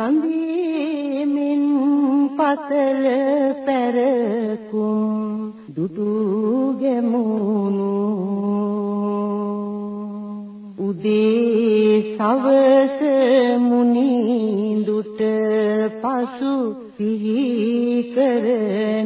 සඳේ මෙන් පතල පැරකුම් දුටු ගැමුණු. උදේ සවස මුනිඳුට පසු සිහි කරනු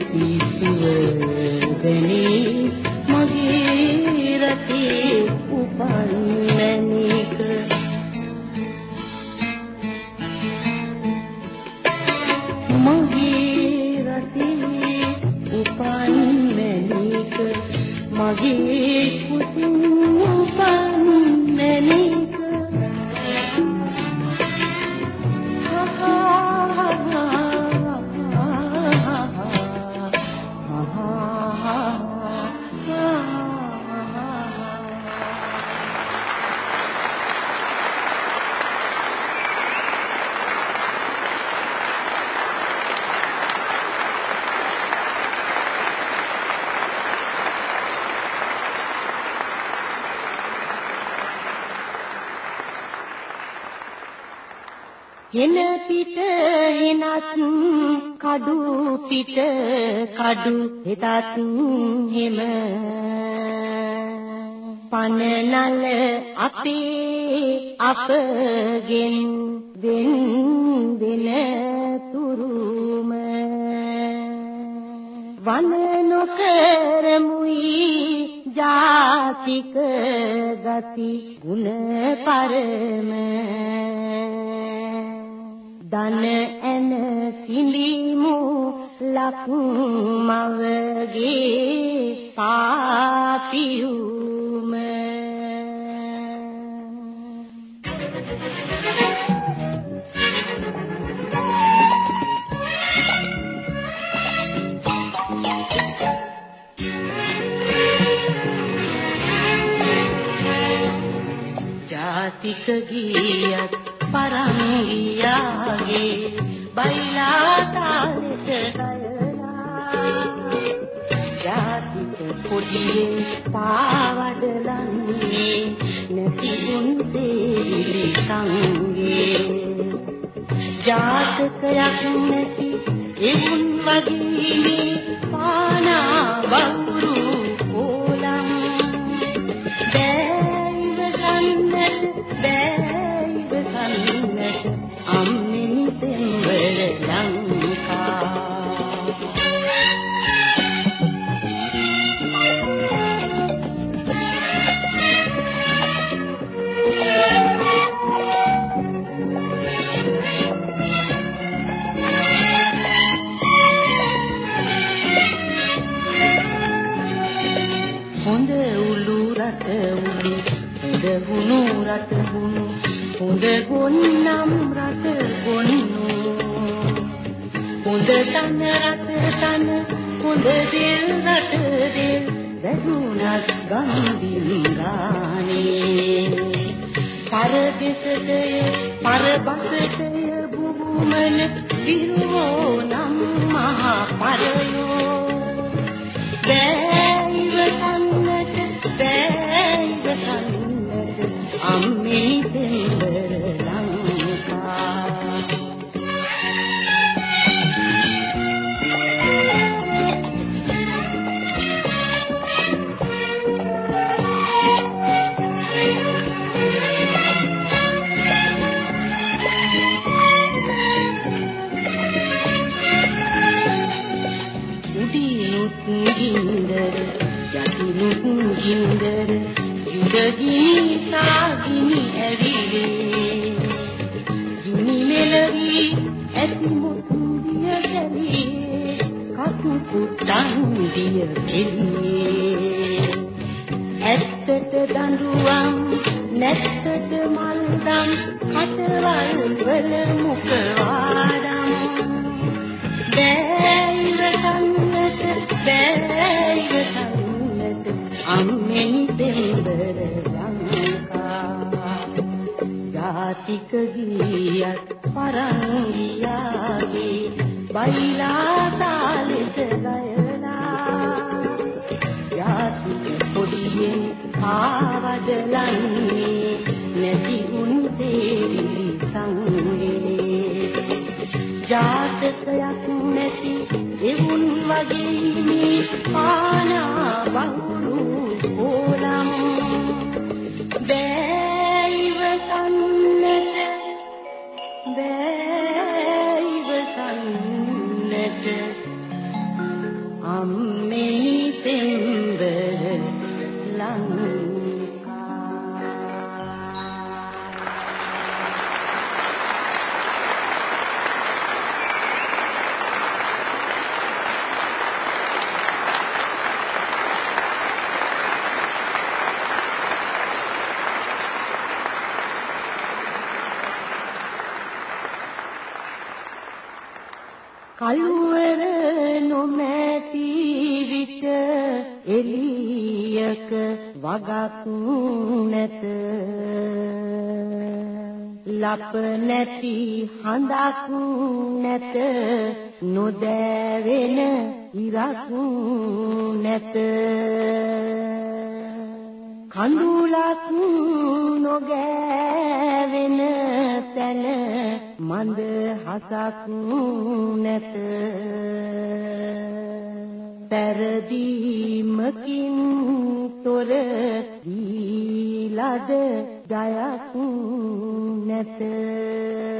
මගේ කඩු හෙතත් හිම. පනනල අපේ අපගෙන් දෙන් දෙන තුරුම. වන නොකරමුයි ජාතික ගති ගුණ පරම. දන ඇන සිඳිමු ලක් මවගේ පරදෙසටය පරබසටය බුබුමන විරුවෝ නම් මහා පරයෝ. දිය කෙලියේ ඇත්තට දඬුවම් නැත්තට මල්දම් කටවල් වල මුඛ වාඩම් බෑයිව කන්නට බෑයිව කන්නට අම්මෙනි ජාතකයක් නැති එවුන් වගේ මේ පානා ලප නැති හඳක් නැත නොදැවෙන ඉරක් නැත. කඳුලක් නොගෑවෙන තැන තන මන්ද හසක් නැත. පෙරදීමකින් තොර දීලද ජයක් නැත.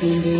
Thank you.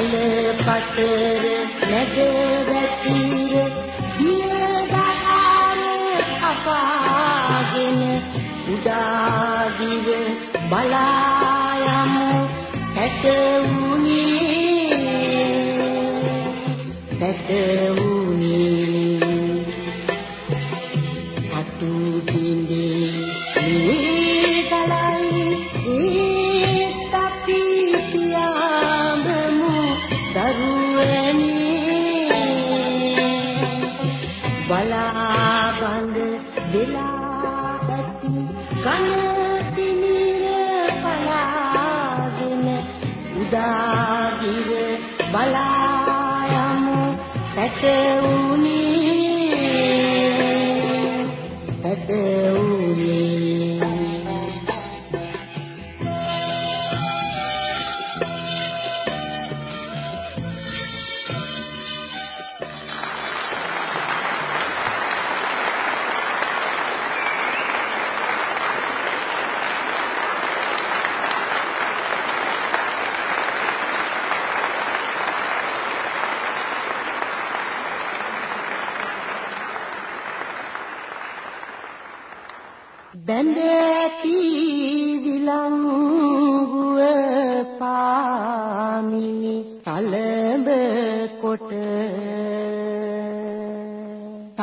මල පතර නැග වැතිර දියදහාර අපාගෙන උදාදිව බලා යමු. ඇටවු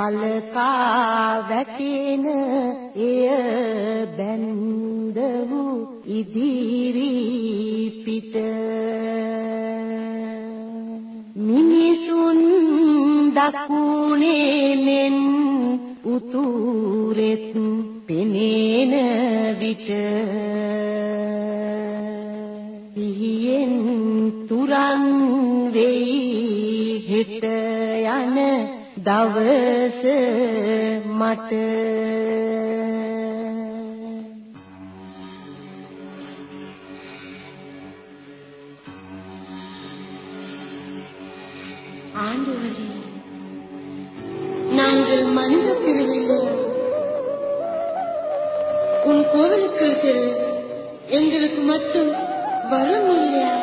තලකා වැටෙන එය බැන්ද වූ ඉදිරි පිට. මිනිසුන් දකුණේ මෙන් උතුරෙත් පෙනේන විට දවස මට ஆண்டவரே நாங்கள் மனித பிரிவில் உன் கோவிலுக்கு இருக்கிற எங்களுக்கு மட்டும் வரம் இல்லையா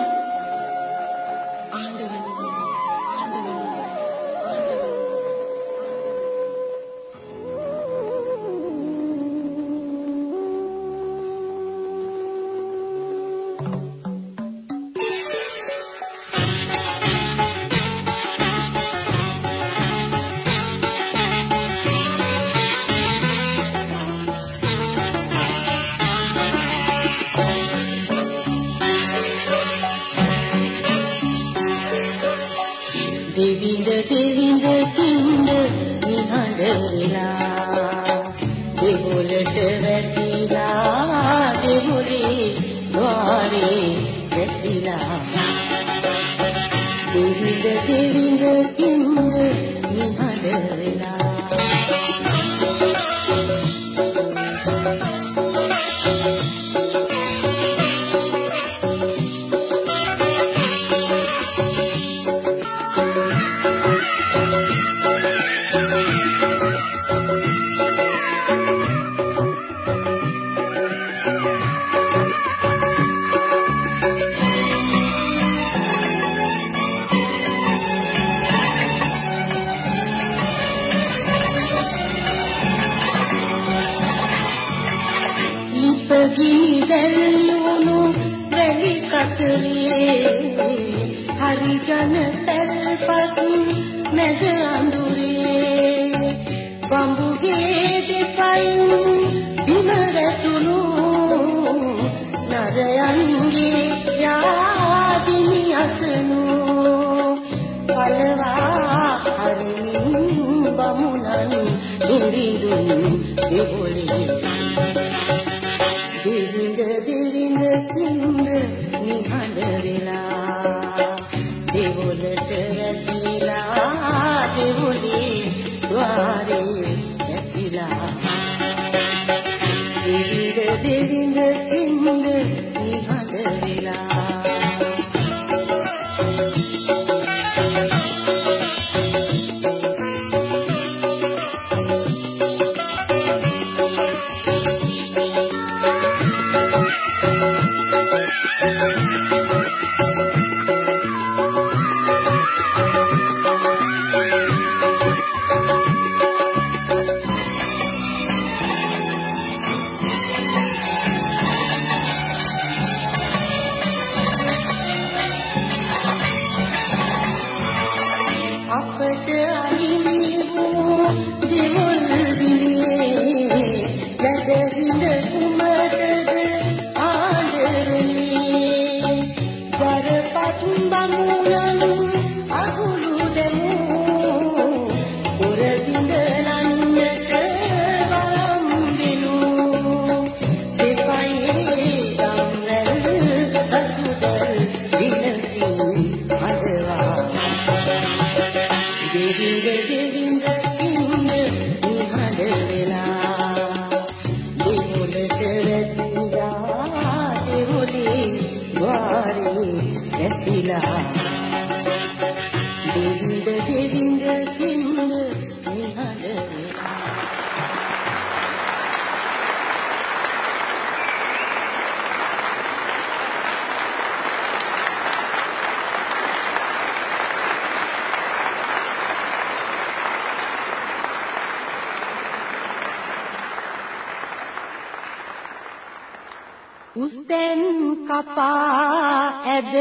කපා ඇද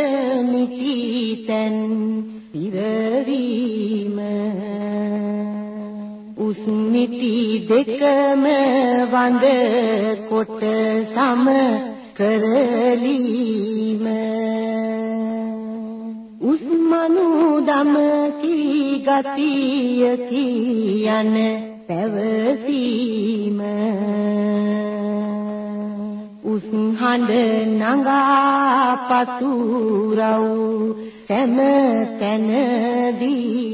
මිටිතෙන් පිරවීම. නිමිති දෙකම වඳ කොට සම කරලීම. උස්මනු දම කී ගතිය කියන පැවසීම පතුරව් සෑම තැනදීම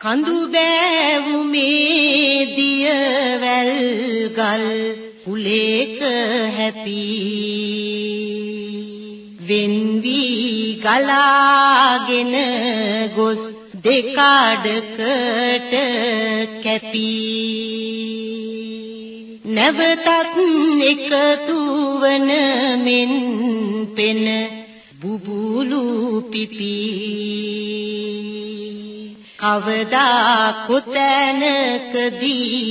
කඳු බෑවුමේ දියවැල් ගල් කුලේක හැපි. වෙන් වී ගලාගෙන ගොස් දෙකඩකට කැපි. නැවතත් එකතු වන මෙන් පෙන බුබුලු පිපි. කවදා කොතැනකදී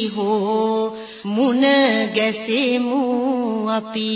හෝ මුණ ගැසෙමු අපි.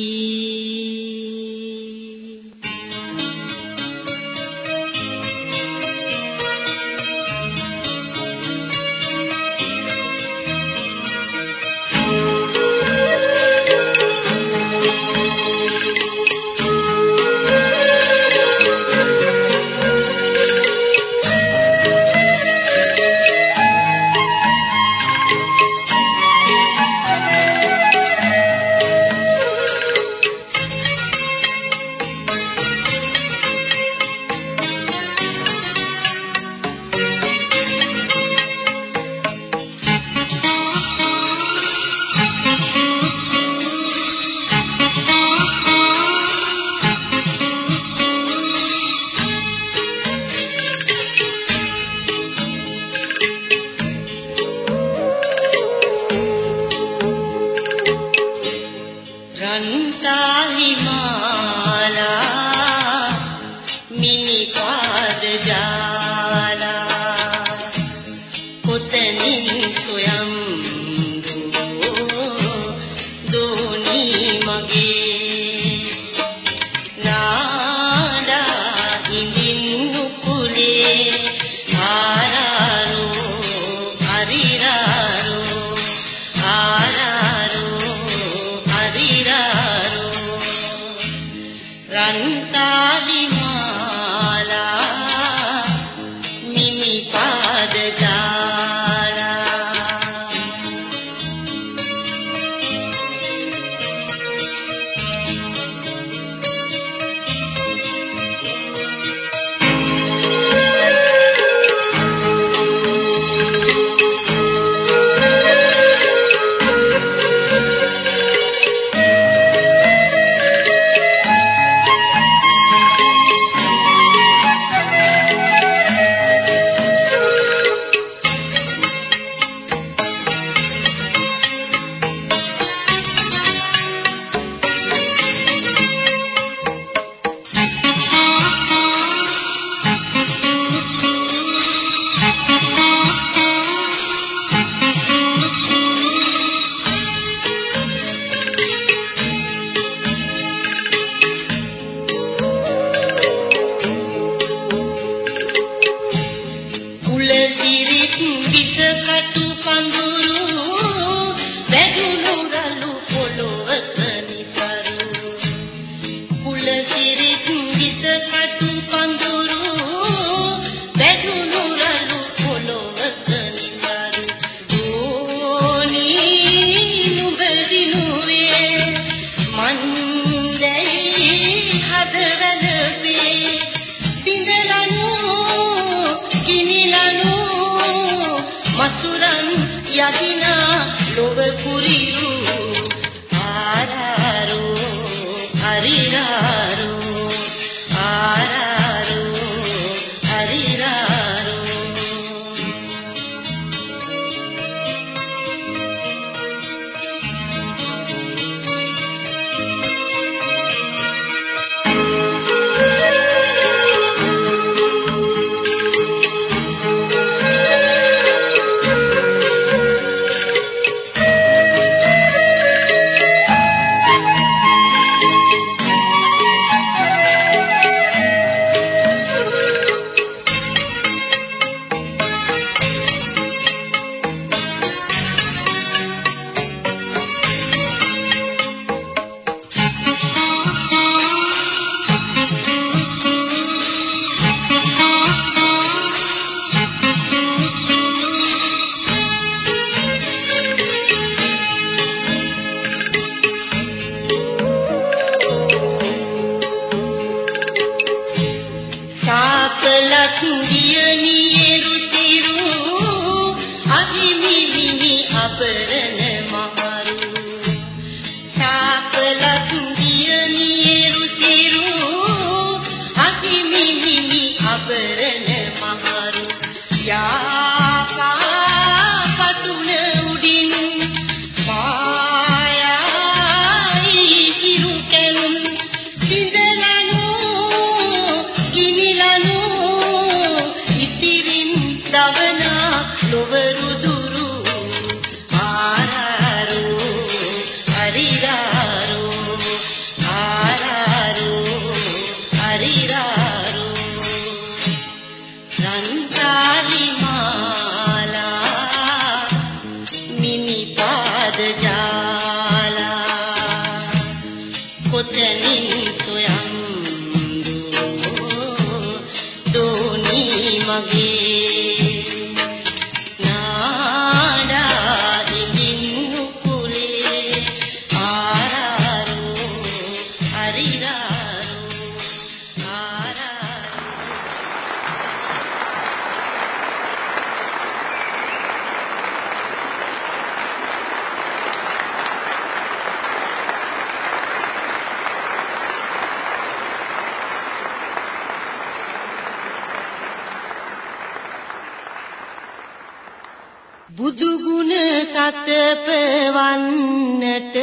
බුදු ගුණ සත පවන්නට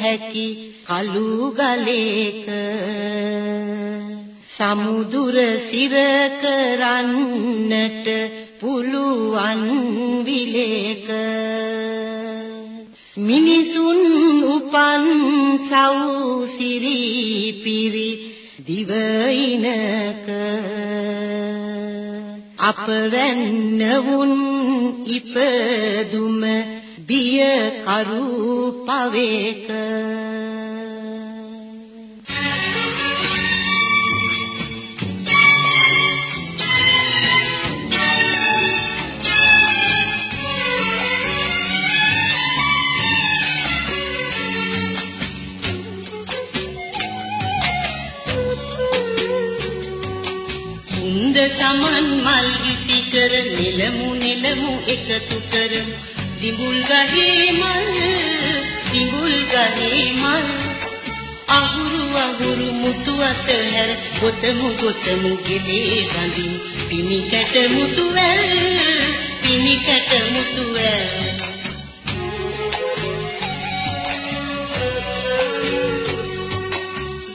හැකි කලු ගලේක සමුදුර සිර කරන්නට පුළුවන් විලේක. මිනිසුන් උපන් සව්සිරි පිරි දිවයිනක. අප වැන්නවුන් ඉපදුම බිය කරු පවේක. සමන් මල් විසි කර නෙලමු නෙලමු එකතු කර. දිඹුල් ගහේ මල් දිඹුල් ගහේ මල්. අහුරු අහුරු මුතු අතහැර ගොතමු ගොතමු ගෙලේ බඳින්. පිනි කැට මුතු වැල් පිනි කැට මුතු වැල්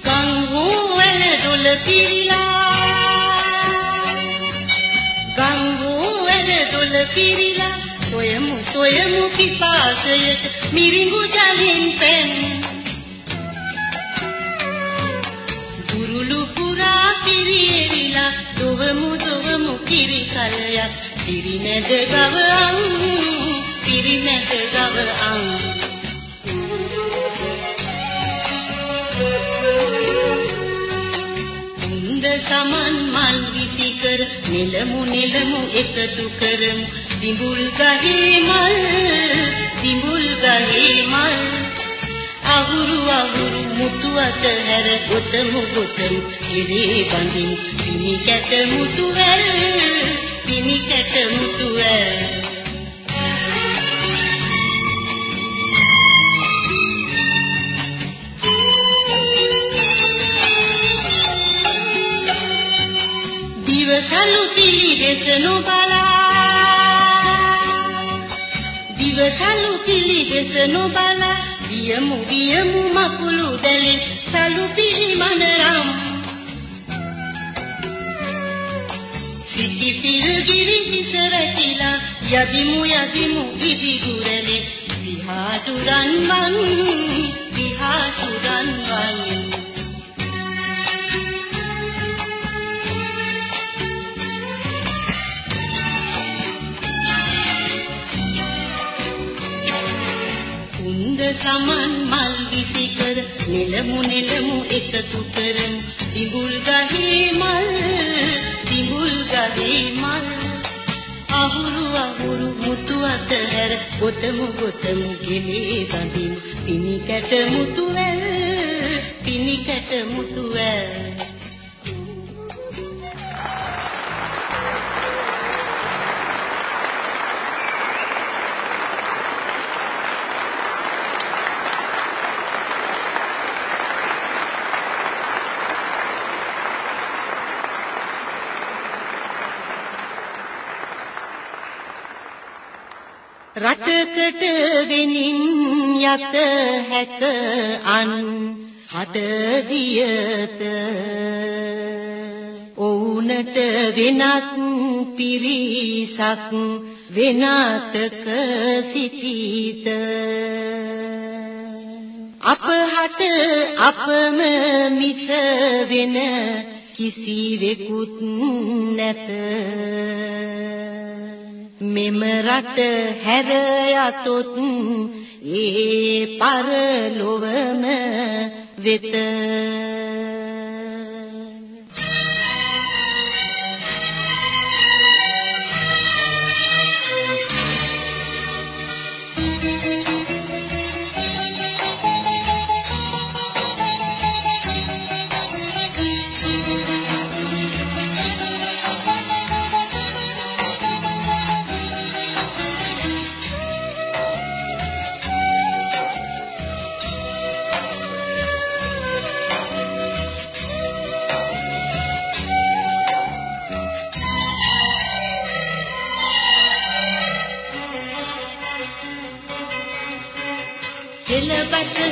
ගං හෝ වල දොල පිරිලා පිරිලා සොයමු සොයමු පිපාසයට මිරිඟු ජලින් පෙන්. ගුරුළු පුරා පිරිරිලා දොවමු දොවමු කිරි කලයක් පිරිමැද ගව අං පිරිමැද ගව අං. සමන් මල් විසි කර නෙලමු නෙලමු එකතු කරමු. දිඹුල් ගහේ මල් දිඹුල් ගහේ මල්. අහුරු අහුරු මුතු අතහැර ගොතමු ගොතමු. ඉරේ බඳින් පිනි කැට මුතු වැල් පිනි කැට මුතු වැල් දිවසලු පිළිදෙස නොබලා. දිවසලු පිළිදෙස නොබලා. වියමු වියමු මකුළු දැලි සලු පිළිමනරම් සිටි පිළිගිරි විසරතිලා යදිමු යදිමු ඉදිගුරලේ විහාතුරන් වන් විහාතුරන් වන් සමන් මල් විසි කර නෙලමු නෙලමු එකතු කරමු දිඹුල් ගහේ මල් දිඹුල් ගහේ මල්. අහුරු අහුරු මුතු අතහැර ගොතමු ගොතමු ගෙලේ බඳින්. පිනි කැට මුතු වැල් පිනි කැට මුතු වැල් රටකට වෙනින් යත හැක අන් හට දියත ඔවුනට වෙනත් පිරිසක් වෙනතක සිටීත. අපහට අපම මිස වෙන කිසිවෙකුත් නැත. මෙම රට හැර යතොත් ඒ පරලොවම වෙත.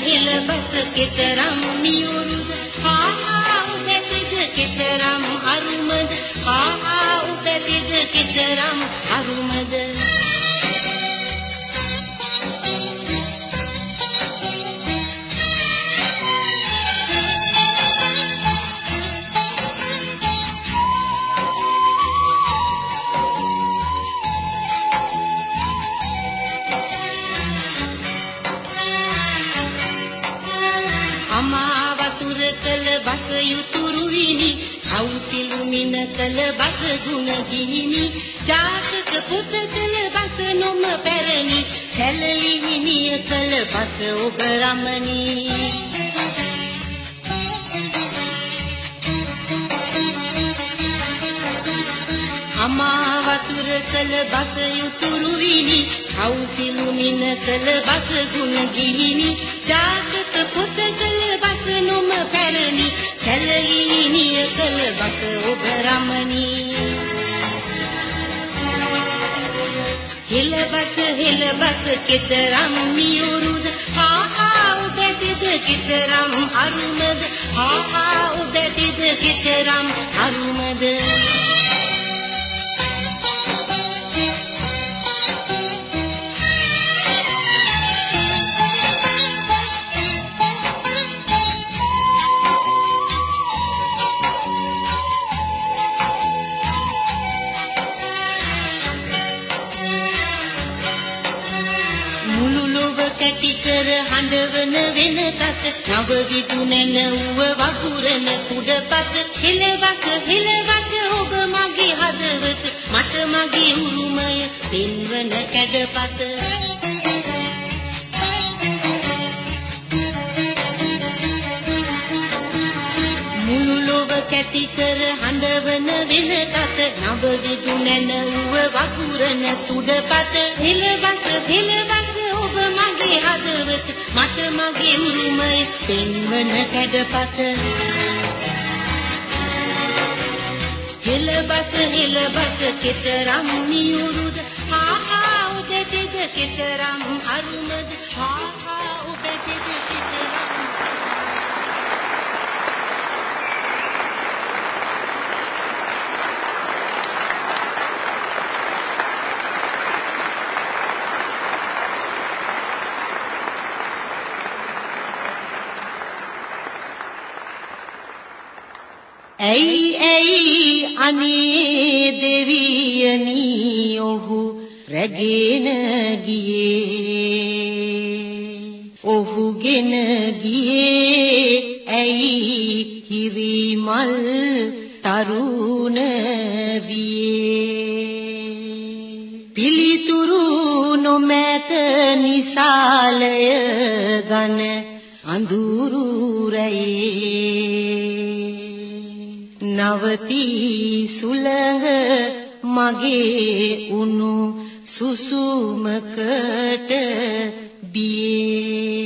හෙලබත් හෙලබත් කෙතරම් මියුරුද? හා හා උදැකද කෙත කෙතරම් අරුමද? ආහා උපැතිද කෙතරම් යුතුරු විනි අවුතිලු මින කල බස ගුණ ගිහිනි ජාතක පුත කල බස නොම පැරණි සැලලි හිමිය කල බස ඔබ රමණී. අමා වතුර කළ බස යුතුරු විනි කවුසිලු මින කළ බස ගුණ ගිහිනි ජාතක පොත කළ බස නොම පැරණි කැලලීනිය කළ බස ඔබ රමණී. හිලබස හිලබස කිතරම් මියුරුද? ආහා උබැතිද කිතරම් අරුමද? ආහා උබැතිද කිතරම් අරුමද? හඬවන වෙනතත් නව විදුනෙන ඌව වගුරන කුඩපත්. හෙලවක හෙලවක ඔබ මගේ හදවත මට මගේ උරුමය දෙන්වන කැඩපත. මුළු ලොව කැටි කර හඬවන වෙනතත් නව විදුනෙන ඌව වගුරන කුඩපත්. හෙලවක හෙලවක ඔබ මගේ හදවත මට මගේ උරුමය පෙන්වන කැඩපත. හෙලබස හෙලබස කෙතරම් මියුරුද ආහා ඔබෙද කෙතරම් අරුමද? ආහා ඔබෙද කෙතරම් ඇයි ඇයි අනේ දෙවියනි ඔහු රැගෙන ගියේ? ඔහුගෙන ගියේ ඇයි හිරිමල් තරුණ වියේ? පිලිතුරු නොමැත නිසාලය ගන අඳුරු රැයේ නවති සුලඟ මගේ උණු සුසුමකට බියේ.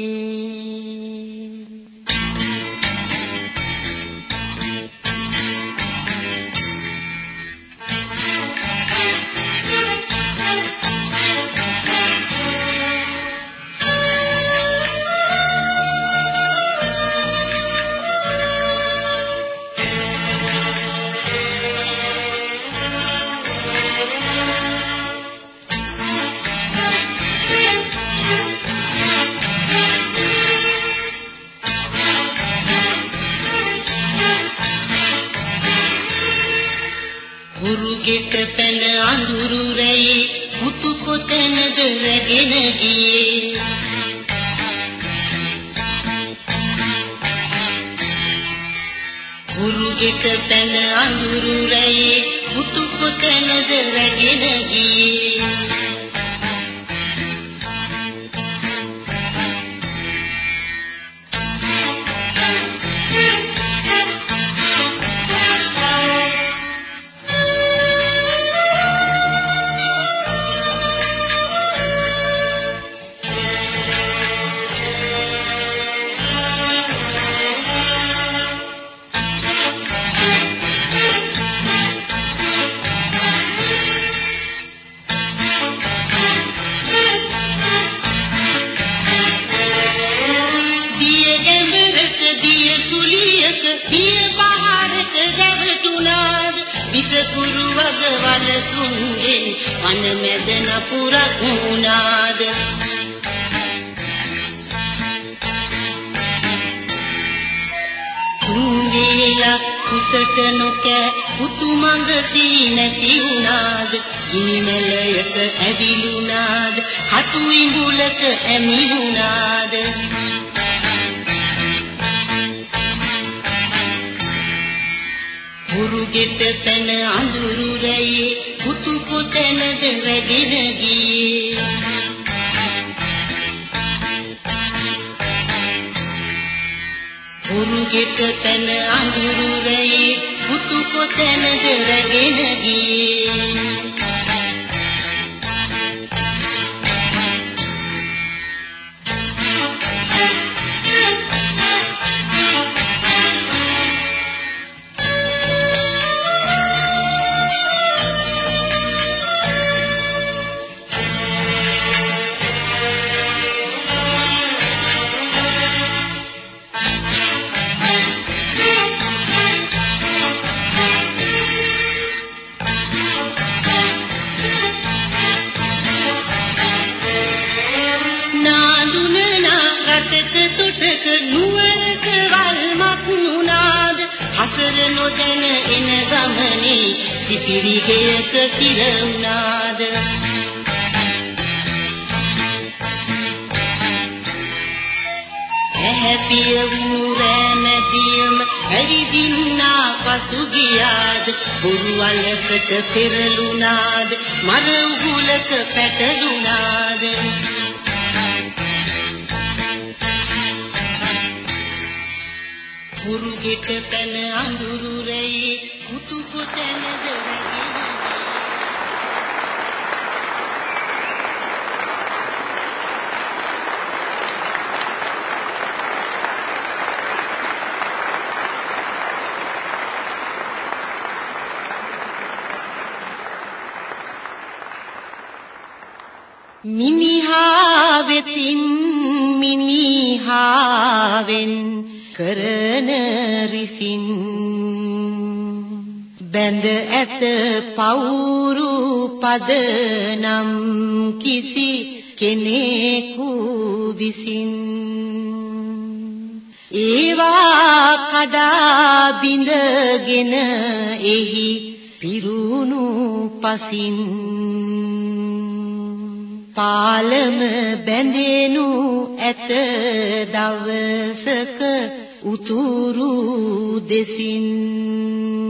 පැන අඳුරු රැයි මුතු කොතැනද රැගෙන ගියේ. කුරු ගෙට පැන අඳුරු රැයි මුතු කොතැනද රැගෙන ගියේ. ගිනිමලයට ඇවිලුනාද හතු ඉඟුලක ඇමිලුනාද පුරුගෙට පැන අඳුරු රැයේ පුතු පොතනද රැගෙන ගියේ? පුරුගෙට පැන අඳුරු රැයේ පුතු පොතනද රැගෙන ගියේ? ගමනේ සිපිරි ගෙයක කිර වුණාද ඇහැපිය වුණු රැමැදියම ඇවිදින්නා පසු ගියාද? පුරුවලකට පෙරළුණාද? මර උගුලක පැටළුණාද? ගෙට පැන අඳුරු රැයි මුතු පොතැනද මිනිහා වෙතින් මිනිහාවෙන් කරන රිසින්. බැඳ ඇත පවුරු පදනම් කිසි කෙනෙකු විසින්. ඒවා කඩා බිඳගෙන එහි පිරුණු පසින් පාලම බැඳෙනු ඇත දවසක උතුරු දෙසින්.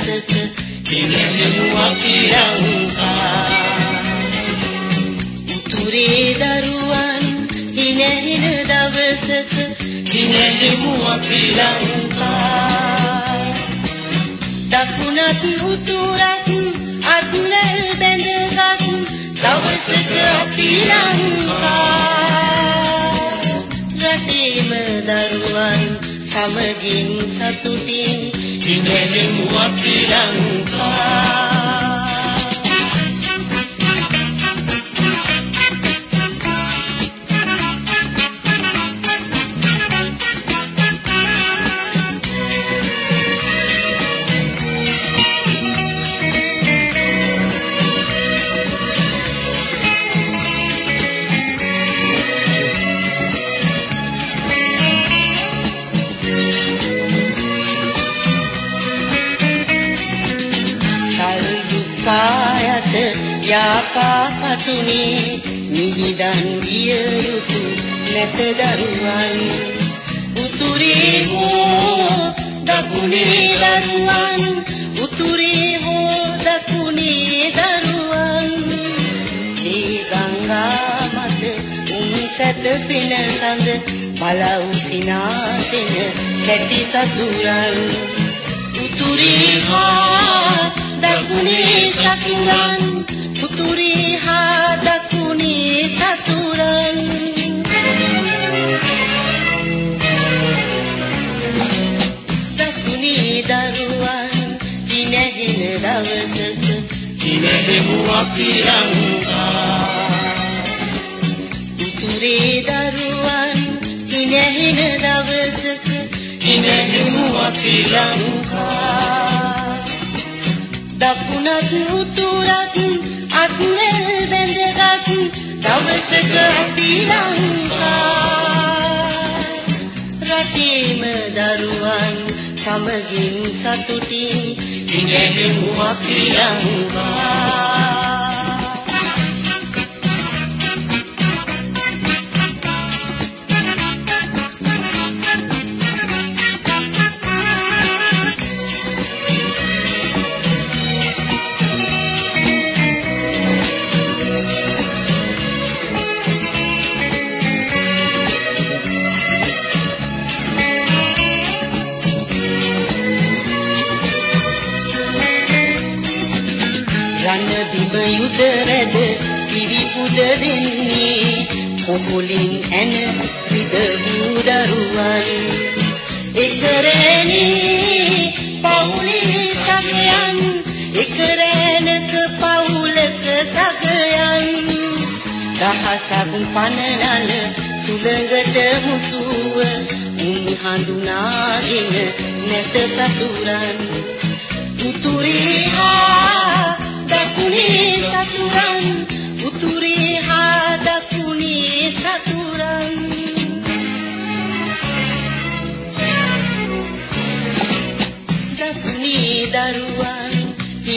දවසක කිනෙමු අපි ලංකා උතුරේ දරුවන් දිනෙහින දවසක කිනෙමු අපි ලංකා දකුණත් උතුරත් අත්නල් බැඳගත් දවසක අපි ලංකා රටේම දරුවන් සමගින් සතුටින් ඉඳෙමු අපි ලංකා යාපා පතුනේ නිහිදන් ගිය යුතු නැත දරුවන්. උතුරේ හෝ දකුණේ දරුවන් උතුරේ හෝ දකුණේ දරුවන්. මේ ගංගා මත උන් සැත පින සඳ බලව් සිනාසෙන කැටි සතුරන්. උතුරේ හා දකුණේ සතුරන් උතුරේ හා දකුණේ සතුරන්. දකුණේ දරුවන් දිනෙහින දවසක දිනෙහිමු අපි ලංකා. උතුරේ දරුවන් දිනෙහින දවසක දිනෙහිමු අපි ලංකා. දකුණත් උතුරත් අත්මෙල් බැඳගත් දවසක අපි ලංකා රටේම දරුවන් සමගින් සතුටින් ඉගෙනෙමු අපි ලංකා කොහොලින් ඇන විදවූ දරුවන්. එකරැනේ පවුලේ සගයන් එකරැනක පවුලක සගයන්. දහසක් පනනල සුළඟට මුසුව උන් හඳුනාගෙන නැත සතුරන්. උතුරේ හා දකුණේ සතුරන් උතුරේ හා දකුණේ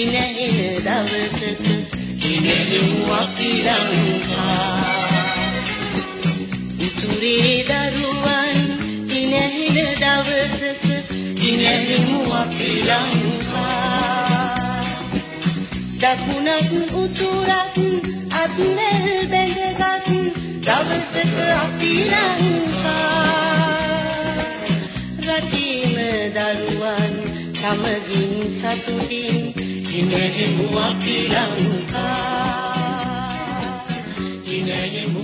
හිනෙන දවසක හිනෙමු අපි ලංකා. උතුරේ දරුවන් හිනෙන දවසක හිනෙමු අපි ලංකා. දකුණත් උතුරත් අත්මෙල් බැඳගත් දවසක අපි ලංකා. රටේම දරුවන් සමගින් සතුටින් Inayemwakilanka, inayemwakilanka.